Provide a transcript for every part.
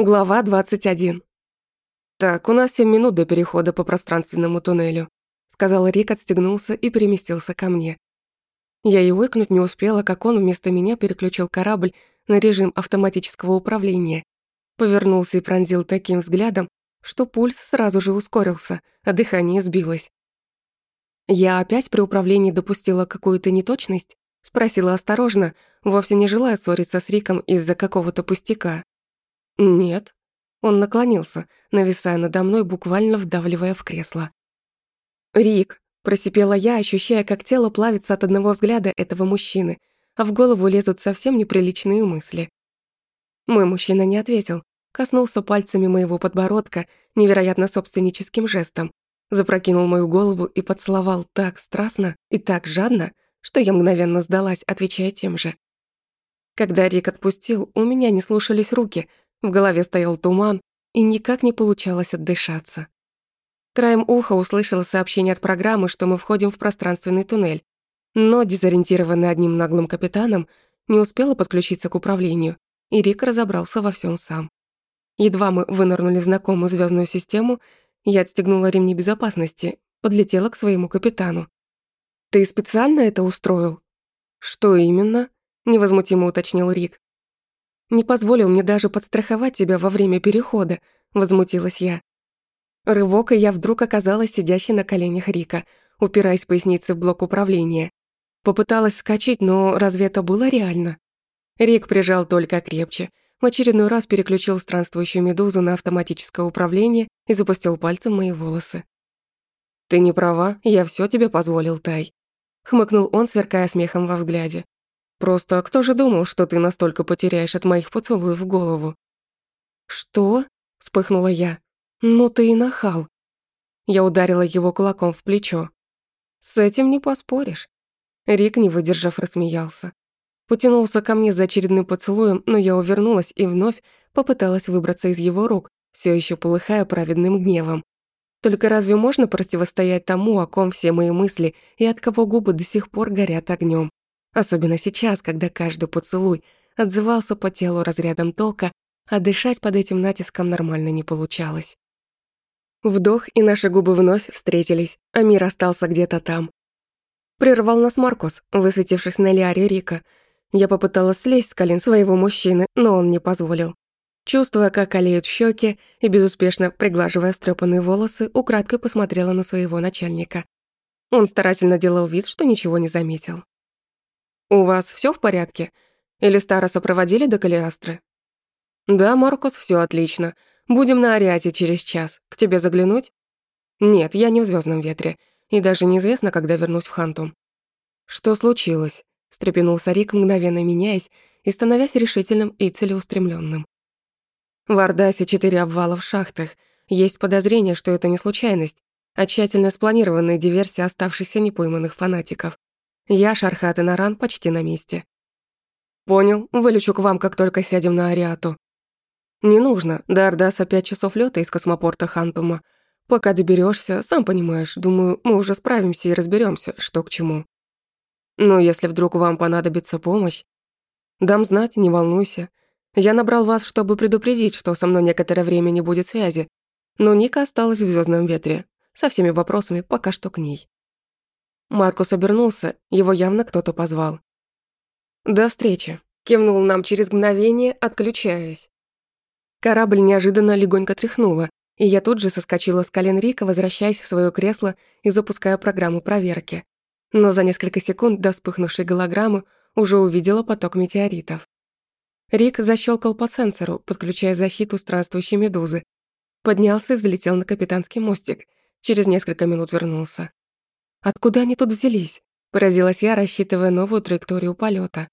Глава 21. «Так, у нас семь минут до перехода по пространственному туннелю», сказал Рик, отстегнулся и переместился ко мне. Я и выкнуть не успела, как он вместо меня переключил корабль на режим автоматического управления. Повернулся и пронзил таким взглядом, что пульс сразу же ускорился, а дыхание сбилось. «Я опять при управлении допустила какую-то неточность?» Спросила осторожно, вовсе не желая ссориться с Риком из-за какого-то пустяка. «Нет». Он наклонился, нависая надо мной, буквально вдавливая в кресло. «Рик», – просипела я, ощущая, как тело плавится от одного взгляда этого мужчины, а в голову лезут совсем неприличные мысли. Мой мужчина не ответил, коснулся пальцами моего подбородка невероятно собственническим жестом, запрокинул мою голову и поцеловал так страстно и так жадно, что я мгновенно сдалась, отвечая тем же. Когда Рик отпустил, у меня не слушались руки, в голове стоял туман, и никак не получалось отдышаться. Краем уха услышала сообщение от программы, что мы входим в пространственный туннель, но, дезориентированный одним наглым капитаном, не успела подключиться к управлению, и Рик разобрался во всем сам. Едва мы вынырнули в знакомую звездную систему, я отстегнула ремни безопасности, подлетела к своему капитану. «Ты специально это устроил?» «Что именно?» – невозмутимо уточнил Рик. Не позволил мне даже подстраховать тебя во время перехода», — возмутилась я. Рывок, и я вдруг оказалась сидящей на коленях Рика, упираясь поясницей в блок управления. Попыталась скачать, но разве это было реально? Рик прижал только крепче, в очередной раз переключил странствующую медузу на автоматическое управление и запустил пальцем мои волосы. «Ты не права, я все тебе позволил, Тай», — хмыкнул он, сверкая смехом во взгляде. Просто кто же думал, что ты настолько потеряешь от моих поцелуев голову?» «Что?» — вспыхнула я. «Ну ты и нахал». Я ударила его кулаком в плечо. «С этим не поспоришь». Рик, не выдержав, рассмеялся. Потянулся ко мне за очередным поцелуем, но я увернулась и вновь попыталась выбраться из его рук, все еще полыхая праведным гневом. Только разве можно противостоять тому, о ком все мои мысли и от кого губы до сих пор горят огнем? Особенно сейчас, когда каждый поцелуй отзывался по телу разрядом тока, а дышать под этим натиском нормально не получалось. Вдох, и наши губы вновь встретились, а мир остался где-то там. Прервал нас Маркус, высветившись на Лиаре Рика. Я попыталась слезть с колен своего мужчины, но он не позволил. Чувствуя, как олеют щеки, и безуспешно приглаживая встрепанные волосы, украдкой посмотрела на своего начальника. Он старательно делал вид, что ничего не заметил. «У вас все в порядке? Или Стара сопроводили до Калиастры?» «Да, Маркус, все отлично. Будем на Ариате через час. К тебе заглянуть?» «Нет, я не в звездном ветре. И даже неизвестно, когда вернусь в Хантум». «Что случилось?» – встрепенулся Рик, мгновенно меняясь и становясь решительным и целеустремленным. В Ардасе четыре обвала в шахтах. Есть подозрение, что это не случайность, а тщательно спланированная диверсия оставшихся непойманных фанатиков. Я, Шархат и Наран почти на месте. Понял, вылечу к вам, как только сядем на Ариату. Не нужно, до Ордаса пять часов лёта из космопорта Хантума. Пока доберешься, сам понимаешь, думаю, мы уже справимся и разберемся, что к чему. Но если вдруг вам понадобится помощь, дам знать, не волнуйся. Я набрал вас, чтобы предупредить, что со мной некоторое время не будет связи, но Ника осталась в звездном ветре, со всеми вопросами пока что к ней. Маркус обернулся, его явно кто-то позвал. «До встречи», — кивнул нам через мгновение, отключаясь. Корабль неожиданно легонько тряхнуло, и я тут же соскочила с колен Рика, возвращаясь в свое кресло и запуская программу проверки. Но за несколько секунд до вспыхнувшей голограммы уже увидела поток метеоритов. Рик защелкал по сенсору, подключая защиту странствующей медузы. Поднялся и взлетел на капитанский мостик. Через несколько минут вернулся. Откуда они тут взялись? Поразилась я, рассчитывая новую траекторию полета.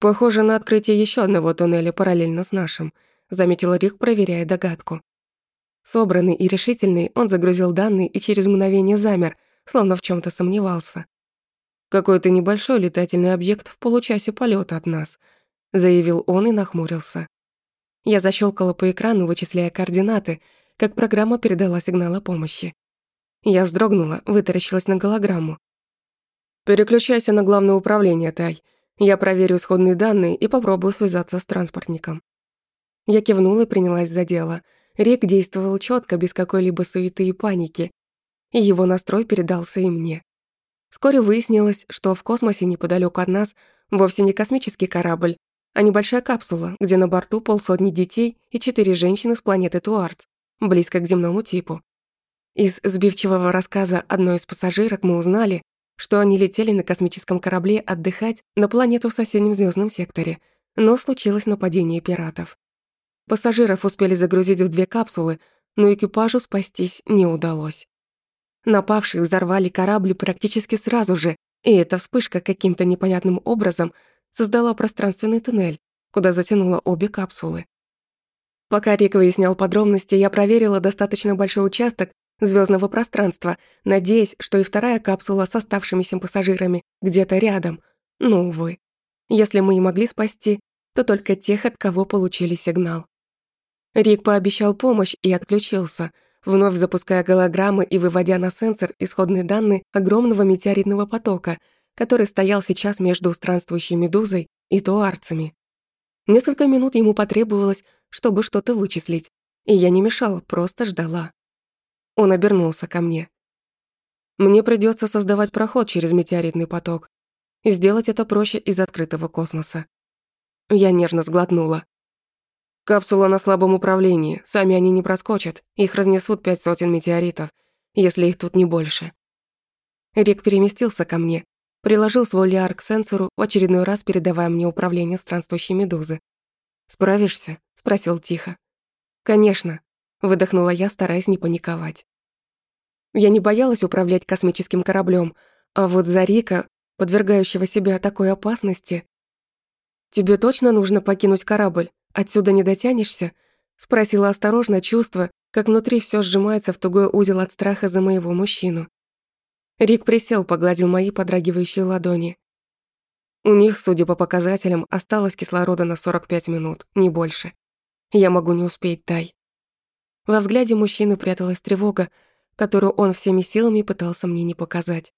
Похоже на открытие еще одного туннеля параллельно с нашим, заметил Рик, проверяя догадку. Собранный и решительный, он загрузил данные и через мгновение замер, словно в чем то сомневался. «Какой-то небольшой летательный объект в получасе полета от нас», заявил он и нахмурился. Я защелкала по экрану, вычисляя координаты, как программа передала сигнал о помощи. Я вздрогнула, вытаращилась на голограмму. «Переключайся на главное управление, Тай. Я проверю исходные данные и попробую связаться с транспортником». Я кивнула и принялась за дело. Рик действовал четко, без какой-либо суеты и паники, и его настрой передался и мне. Вскоре выяснилось, что в космосе неподалеку от нас вовсе не космический корабль, а небольшая капсула, где на борту полсотни детей и четыре женщины с планеты Туарц, близко к земному типу. Из сбивчивого рассказа одной из пассажирок мы узнали, что они летели на космическом корабле отдыхать на планету в соседнем звездном секторе, но случилось нападение пиратов. Пассажиров успели загрузить в две капсулы, но экипажу спастись не удалось. Напавшие взорвали корабль практически сразу же, и эта вспышка каким-то непонятным образом создала пространственный туннель, куда затянула обе капсулы. Пока Рик выяснял подробности, я проверила достаточно большой участок звездного пространства, надеясь, что и вторая капсула с оставшимися пассажирами где-то рядом. Но, увы. Если мы и могли спасти, то только тех, от кого получили сигнал. Рик пообещал помощь и отключился, вновь запуская голограммы и выводя на сенсор исходные данные огромного метеоритного потока, который стоял сейчас между странствующей медузой и туарцами. Несколько минут ему потребовалось, чтобы что-то вычислить, и я не мешала, просто ждала. Он обернулся ко мне. Мне придется создавать проход через метеоритный поток, и сделать это проще из открытого космоса. Я нервно сглотнула. Капсула на слабом управлении, сами они не проскочат, их разнесут пять сотен метеоритов, если их тут не больше. Рик переместился ко мне, приложил свой лиар к сенсору, в очередной раз передавая мне управление странствующей медузы. «Справишься?» — спросил тихо. «Конечно», — выдохнула я, стараясь не паниковать. Я не боялась управлять космическим кораблем, а вот за Рика, подвергающего себя такой опасности... «Тебе точно нужно покинуть корабль?» «Отсюда не дотянешься?» — спросила осторожно, чувство, как внутри все сжимается в тугой узел от страха за моего мужчину. Рик присел, погладил мои подрагивающие ладони. У них, судя по показателям, осталось кислорода на 45 минут, не больше. Я могу не успеть, Тай. Во взгляде мужчины пряталась тревога, которую он всеми силами пытался мне не показать.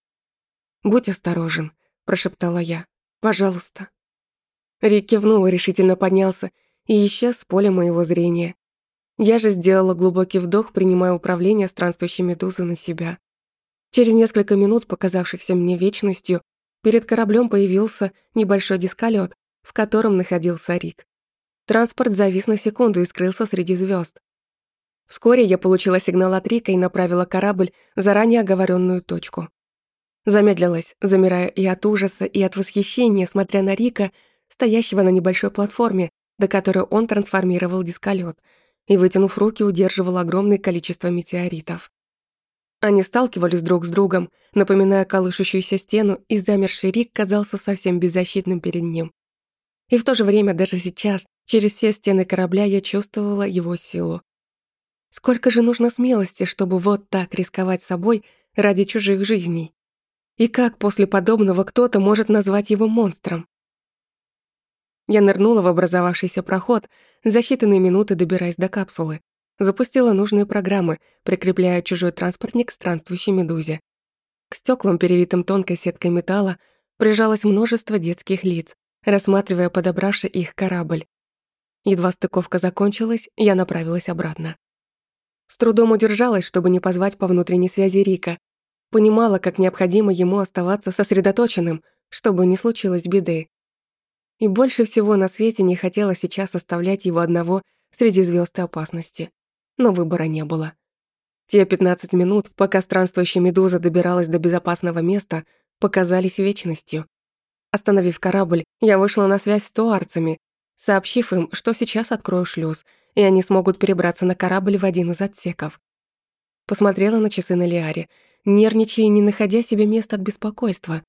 «Будь осторожен», — прошептала я. «Пожалуйста». Рик кивнул и решительно поднялся и исчез с поля моего зрения. Я же сделала глубокий вдох, принимая управление странствующей медузы на себя. Через несколько минут, показавшихся мне вечностью, перед кораблем появился небольшой дисколет, в котором находился Рик. Транспорт завис на секунду и скрылся среди звезд. Вскоре я получила сигнал от Рика и направила корабль в заранее оговоренную точку. Замедлилась, замирая и от ужаса, и от восхищения, смотря на Рика, стоящего на небольшой платформе, до которой он трансформировал дисколет и, вытянув руки, удерживал огромное количество метеоритов. Они сталкивались друг с другом, напоминая колышущуюся стену, и замерший Рик казался совсем беззащитным перед ним. И в то же время, даже сейчас, через все стены корабля я чувствовала его силу. Сколько же нужно смелости, чтобы вот так рисковать собой ради чужих жизней? И как после подобного кто-то может назвать его монстром? Я нырнула в образовавшийся проход, за считанные минуты добираясь до капсулы. Запустила нужные программы, прикрепляя чужой транспортник к странствующей медузе. К стеклам, перевитым тонкой сеткой металла, прижалось множество детских лиц, рассматривая подобравший их корабль. Едва стыковка закончилась, я направилась обратно. С трудом удержалась, чтобы не позвать по внутренней связи Рика. Понимала, как необходимо ему оставаться сосредоточенным, чтобы не случилось беды и больше всего на свете не хотела сейчас оставлять его одного среди звезд и опасности. Но выбора не было. Те 15 минут, пока странствующая медуза добиралась до безопасного места, показались вечностью. Остановив корабль, я вышла на связь с туарцами, сообщив им, что сейчас открою шлюз, и они смогут перебраться на корабль в один из отсеков. Посмотрела на часы на Лиаре, нервничая и не находя себе места от беспокойства.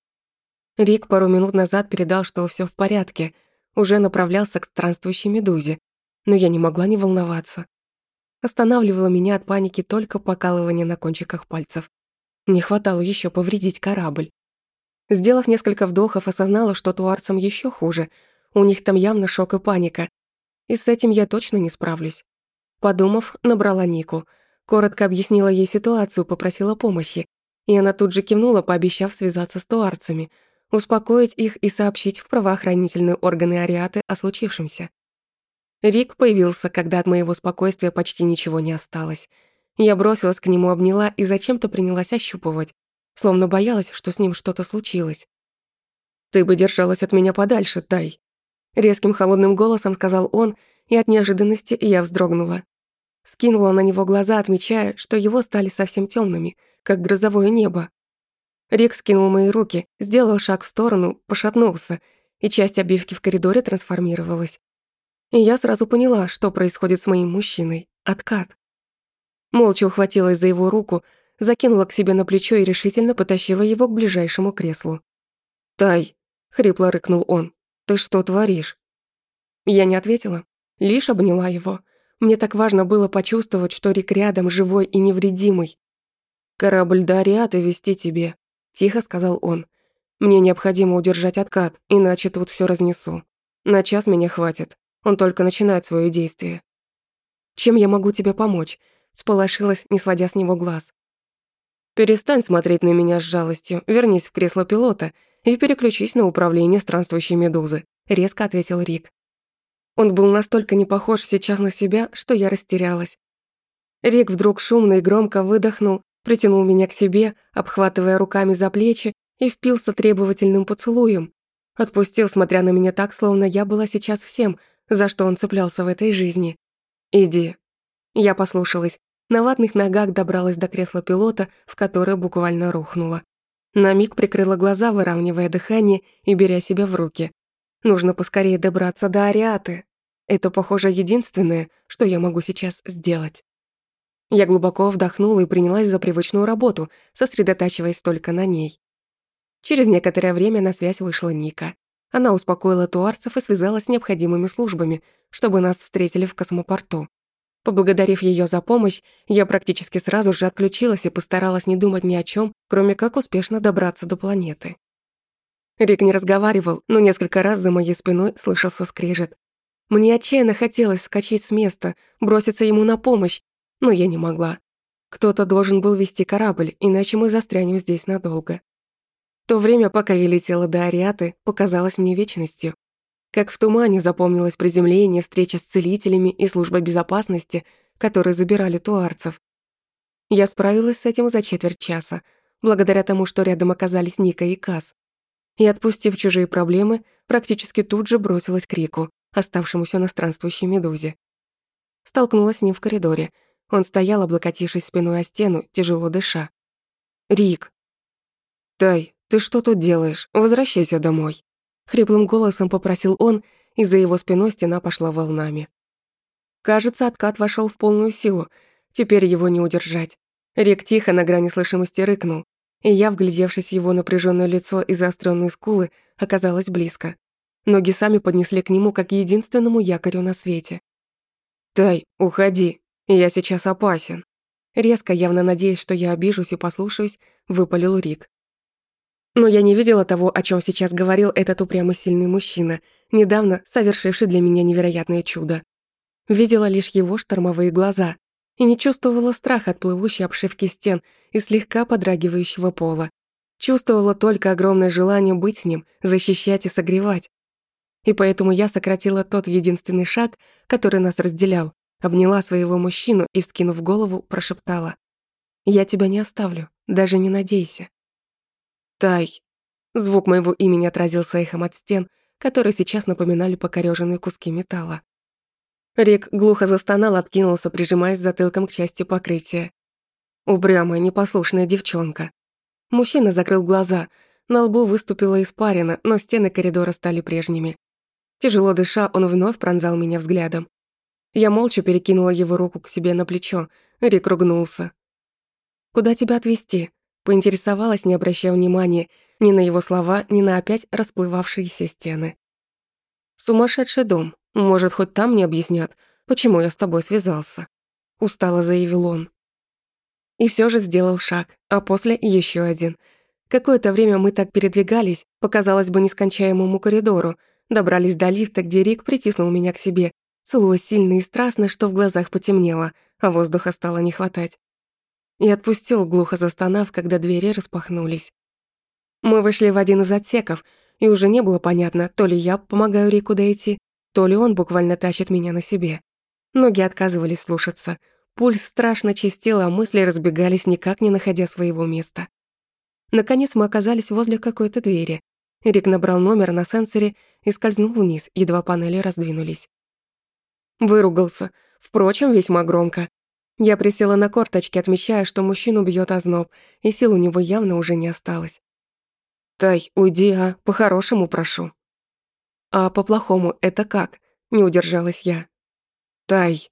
Рик пару минут назад передал, что все в порядке, уже направлялся к странствующей медузе, но я не могла не волноваться. Останавливало меня от паники только покалывание на кончиках пальцев. Не хватало еще повредить корабль. Сделав несколько вдохов, осознала, что туарцам еще хуже. У них там явно шок и паника. И с этим я точно не справлюсь. Подумав, набрала Нику. Коротко объяснила ей ситуацию, попросила помощи. И она тут же кивнула, пообещав связаться с туарцами – успокоить их и сообщить в правоохранительные органы Ариаты о случившемся. Рик появился, когда от моего спокойствия почти ничего не осталось. Я бросилась к нему, обняла и зачем-то принялась ощупывать, словно боялась, что с ним что-то случилось. «Ты бы держалась от меня подальше, Тай», — резким холодным голосом сказал он, и от неожиданности я вздрогнула. Скинула на него глаза, отмечая, что его стали совсем темными, как грозовое небо. Рик скинул мои руки, сделал шаг в сторону, пошатнулся, и часть обивки в коридоре трансформировалась. И я сразу поняла, что происходит с моим мужчиной. Откат. Молча ухватилась за его руку, закинула к себе на плечо и решительно потащила его к ближайшему креслу. «Тай!» — хрипло рыкнул он. «Ты что творишь?» Я не ответила, лишь обняла его. Мне так важно было почувствовать, что Рик рядом, живой и невредимый. «Корабль до Ариаты вести тебе», — тихо сказал он. «Мне необходимо удержать откат, иначе тут все разнесу. На час меня хватит. Он только начинает свое действие. «Чем я могу тебе помочь?» Сполошилась, не сводя с него глаз. «Перестань смотреть на меня с жалостью, вернись в кресло пилота и переключись на управление странствующей медузы», резко ответил Рик. Он был настолько не похож сейчас на себя, что я растерялась. Рик вдруг шумно и громко выдохнул, притянул меня к себе, обхватывая руками за плечи и впился требовательным поцелуем. Отпустил, смотря на меня так, словно я была сейчас всем, за что он цеплялся в этой жизни. «Иди». Я послушалась. На ватных ногах добралась до кресла пилота, в которое буквально рухнула. На миг прикрыла глаза, выравнивая дыхание и беря себя в руки. Нужно поскорее добраться до Ариаты. Это, похоже, единственное, что я могу сейчас сделать. Я глубоко вдохнула и принялась за привычную работу, сосредотачиваясь только на ней. Через некоторое время на связь вышла Ника. Она успокоила туарцев и связалась с необходимыми службами, чтобы нас встретили в космопорту. Поблагодарив ее за помощь, я практически сразу же отключилась и постаралась не думать ни о чем, кроме как успешно добраться до планеты. Рик не разговаривал, но несколько раз за моей спиной слышался скрежет. Мне отчаянно хотелось скачать с места, броситься ему на помощь, но я не могла. Кто-то должен был вести корабль, иначе мы застрянем здесь надолго. То время, пока я летела до Ариаты, показалось мне вечностью. Как в тумане запомнилось приземление, встреча с целителями и служба безопасности, которые забирали туарцев. Я справилась с этим за четверть часа, благодаря тому, что рядом оказались Ника и Кас. И, отпустив чужие проблемы, практически тут же бросилась к Рику, оставшемуся на странствующей медузе. Столкнулась с ним в коридоре. Он стоял, облокотившись спиной о стену, тяжело дыша. «Рик!» «Тай, «Ты что тут делаешь? Возвращайся домой!» Хриплым голосом попросил он, и за его спиной стена пошла волнами. Кажется, откат вошел в полную силу. Теперь его не удержать. Рек тихо на грани слышимости рыкнул, и я, вглядевшись в его напряженное лицо и заостренные скулы, оказалась близко. Ноги сами поднесли к нему как единственному якорю на свете. «Тай, уходи, я сейчас опасен». Резко, явно надеясь, что я обижусь и послушаюсь, выпалил Рик. Но я не видела того, о чем сейчас говорил этот упрямый сильный мужчина, недавно совершивший для меня невероятное чудо. Видела лишь его штормовые глаза и не чувствовала страха от плывущей обшивки стен и слегка подрагивающего пола. Чувствовала только огромное желание быть с ним, защищать и согревать. И поэтому я сократила тот единственный шаг, который нас разделял, обняла своего мужчину и, вскинув голову, прошептала. «Я тебя не оставлю, даже не надейся». Тай. Звук моего имени отразился эхом от стен, которые сейчас напоминали покорёженные куски металла. Рик глухо застонал, откинулся, прижимаясь затылком к части покрытия. Упрямая, непослушная девчонка. Мужчина закрыл глаза, на лбу выступила испарина, но стены коридора стали прежними. Тяжело дыша, он вновь пронзал меня взглядом. Я молча перекинула его руку к себе на плечо. Рик ругнулся. «Куда тебя отвезти?» Поинтересовалась, не обращая внимания ни на его слова, ни на опять расплывавшиеся стены. «Сумасшедший дом. Может, хоть там мне объяснят, почему я с тобой связался?» Устало заявил он. И все же сделал шаг, а после еще один. Какое-то время мы так передвигались, показалось бы, нескончаемому коридору, добрались до лифта, где Рик притиснул меня к себе, целуя сильно и страстно, что в глазах потемнело, а воздуха стало не хватать и отпустил, глухо застонав, когда двери распахнулись. Мы вышли в один из отсеков, и уже не было понятно, то ли я помогаю Рику дойти, то ли он буквально тащит меня на себе. Ноги отказывались слушаться. Пульс страшно чистил, а мысли разбегались, никак не находя своего места. Наконец мы оказались возле какой-то двери. Рик набрал номер на сенсоре и скользнул вниз, едва панели раздвинулись. Выругался, впрочем, весьма громко. Я присела на корточки, отмечая, что мужчину бьет озноб, и сил у него явно уже не осталось. «Тай, уйди, а, по-хорошему прошу». «А по-плохому это как?» — не удержалась я. «Тай».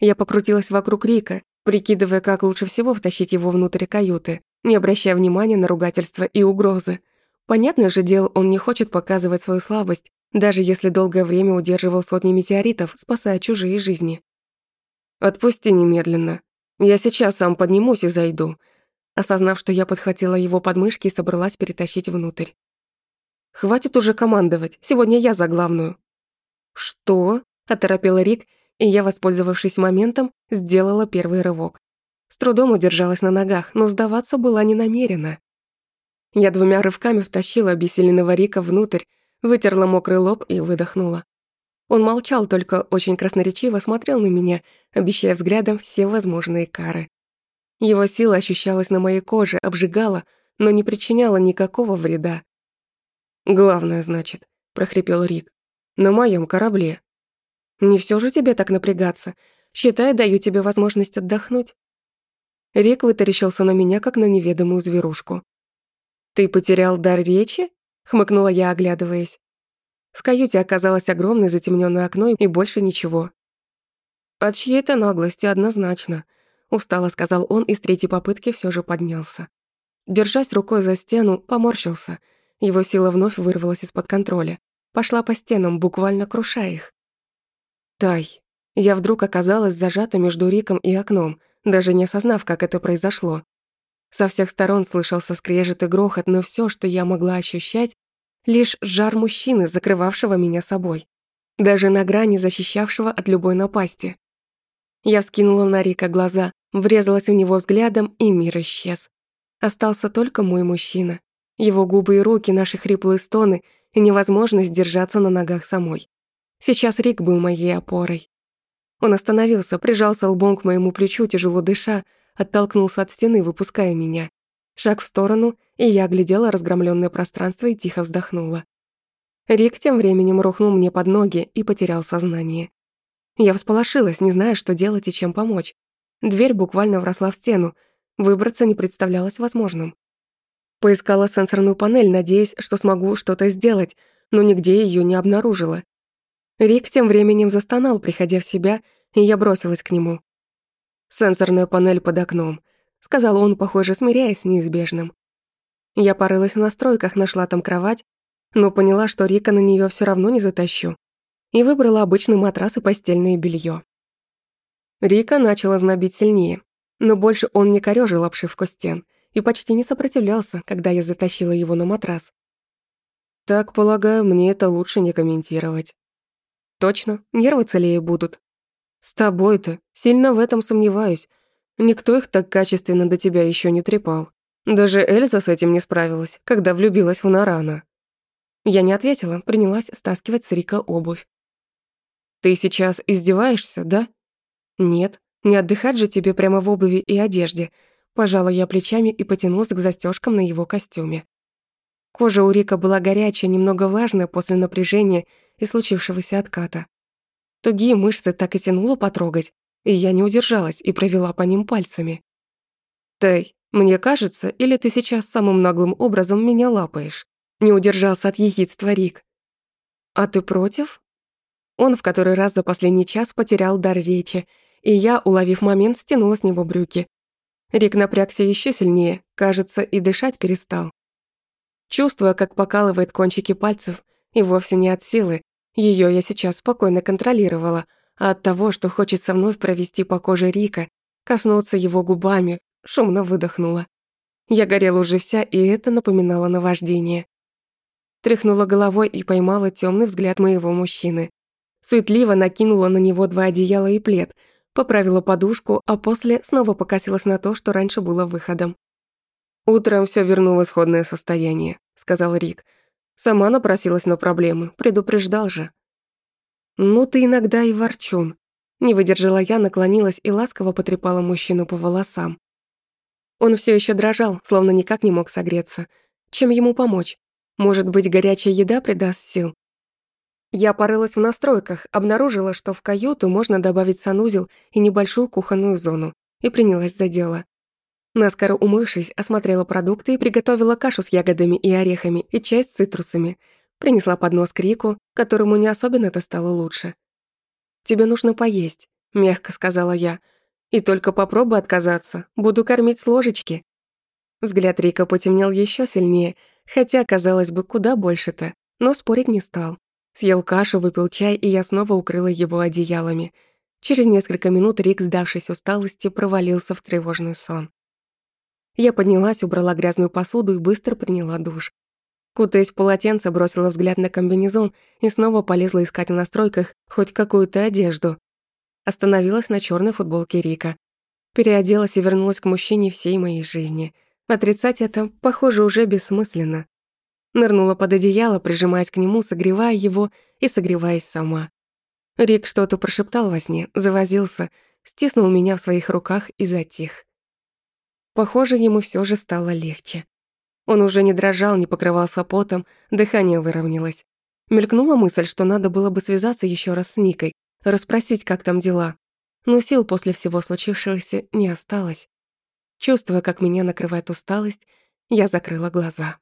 Я покрутилась вокруг Рика, прикидывая, как лучше всего втащить его внутрь каюты, не обращая внимания на ругательства и угрозы. Понятное же дело, он не хочет показывать свою слабость, даже если долгое время удерживал сотни метеоритов, спасая чужие жизни. «Отпусти немедленно. Я сейчас сам поднимусь и зайду», осознав, что я подхватила его подмышки и собралась перетащить внутрь. «Хватит уже командовать, сегодня я за главную». «Что?» – оторопела Рик, и я, воспользовавшись моментом, сделала первый рывок. С трудом удержалась на ногах, но сдаваться была не намерена. Я двумя рывками втащила обессиленного Рика внутрь, вытерла мокрый лоб и выдохнула. Он молчал, только очень красноречиво смотрел на меня, обещая взглядом все возможные кары. Его сила ощущалась на моей коже, обжигала, но не причиняла никакого вреда. «Главное, значит», — прохрипел Рик, — «на моем корабле». «Не все же тебе так напрягаться. Считай, даю тебе возможность отдохнуть». Рик вытаращился на меня, как на неведомую зверушку. «Ты потерял дар речи?» — хмыкнула я, оглядываясь. В каюте оказалось огромное затемненное окно и больше ничего. «От чьей-то наглости однозначно», — устало сказал он и с третьей попытки все же поднялся. Держась рукой за стену, поморщился. Его сила вновь вырвалась из-под контроля. Пошла по стенам, буквально крушая их. «Тай». Я вдруг оказалась зажата между Риком и окном, даже не осознав, как это произошло. Со всех сторон слышался скрежет и грохот, но все, что я могла ощущать, лишь жар мужчины, закрывавшего меня собой, даже на грани защищавшего от любой напасти. Я вскинула на Рика глаза, врезалась в него взглядом, и мир исчез. Остался только мой мужчина. Его губы и руки, наши хриплые стоны и невозможность держаться на ногах самой. Сейчас Рик был моей опорой. Он остановился, прижался лбом к моему плечу, тяжело дыша, оттолкнулся от стены, выпуская меня. Шаг в сторону, и я оглядела разгромленное пространство и тихо вздохнула. Рик тем временем рухнул мне под ноги и потерял сознание. Я всполошилась, не зная, что делать и чем помочь. Дверь буквально вросла в стену, выбраться не представлялось возможным. Поискала сенсорную панель, надеясь, что смогу что-то сделать, но нигде ее не обнаружила. Рик тем временем застонал, приходя в себя, и я бросилась к нему. «Сенсорная панель под окном», — сказал он, похоже, смиряясь с неизбежным. Я порылась в настройках, нашла там кровать, но поняла, что Рика на нее все равно не затащу, и выбрала обычный матрас и постельное белье. Рика начала знобить сильнее, но больше он не корёжил обшивку стен и почти не сопротивлялся, когда я затащила его на матрас. Так, полагаю, мне это лучше не комментировать. Точно, нервы целее будут. С тобой-то, сильно в этом сомневаюсь. Никто их так качественно до тебя еще не трепал. Даже Эльза с этим не справилась, когда влюбилась в Нарана. Я не ответила, принялась стаскивать с Рика обувь. «Ты сейчас издеваешься, да?» «Нет, не отдыхать же тебе прямо в обуви и одежде», Пожала я плечами и потянулась к застежкам на его костюме. Кожа у Рика была горячая, немного влажная после напряжения и случившегося отката. Тугие мышцы так и тянуло потрогать, и я не удержалась и провела по ним пальцами. «Тэй, мне кажется, или ты сейчас самым наглым образом меня лапаешь?» Не удержался от ехидства Рик. «А ты против?» Он в который раз за последний час потерял дар речи, и я, уловив момент, стянула с него брюки. Рик напрягся еще сильнее, кажется, и дышать перестал. Чувствуя, как покалывает кончики пальцев, и вовсе не от силы, ее я сейчас спокойно контролировала, а от того, что хочется вновь провести по коже Рика, коснуться его губами, шумно выдохнула. Я горела уже вся, и это напоминало наваждение. Тряхнула головой и поймала темный взгляд моего мужчины. Суетливо накинула на него два одеяла и плед, поправила подушку, а после снова покосилась на то, что раньше было выходом. «Утром все верну в исходное состояние», — сказал Рик. «Сама напросилась на проблемы, предупреждал же». «Ну ты иногда и ворчун». Не выдержала я, наклонилась и ласково потрепала мужчину по волосам. Он все еще дрожал, словно никак не мог согреться. Чем ему помочь? Может быть, горячая еда придаст сил? Я порылась в настройках, обнаружила, что в каюту можно добавить санузел и небольшую кухонную зону, и принялась за дело. Наскоро умывшись, осмотрела продукты и приготовила кашу с ягодами и орехами и чай с цитрусами. Принесла поднос к Рику, которому не особенно-то стало лучше. «Тебе нужно поесть», — мягко сказала я. «И только попробуй отказаться, буду кормить с ложечки». Взгляд Рика потемнел еще сильнее, хотя, казалось бы, куда больше-то, но спорить не стал. Съел кашу, выпил чай, и я снова укрыла его одеялами. Через несколько минут Рик, сдавшись усталости, провалился в тревожный сон. Я поднялась, убрала грязную посуду и быстро приняла душ. Кутаясь в полотенце, бросила взгляд на комбинезон и снова полезла искать в настройках хоть какую-то одежду. Остановилась на черной футболке Рика. Переоделась и вернулась к мужчине всей моей жизни. Отрицать это, похоже, уже бессмысленно. Нырнула под одеяло, прижимаясь к нему, согревая его и согреваясь сама. Рик что-то прошептал во сне, завозился, стиснул меня в своих руках и затих. Похоже, ему все же стало легче. Он уже не дрожал, не покрывался потом, дыхание выровнялось. Мелькнула мысль, что надо было бы связаться еще раз с Никой, расспросить, как там дела. Но сил после всего случившегося не осталось. Чувствуя, как меня накрывает усталость, я закрыла глаза.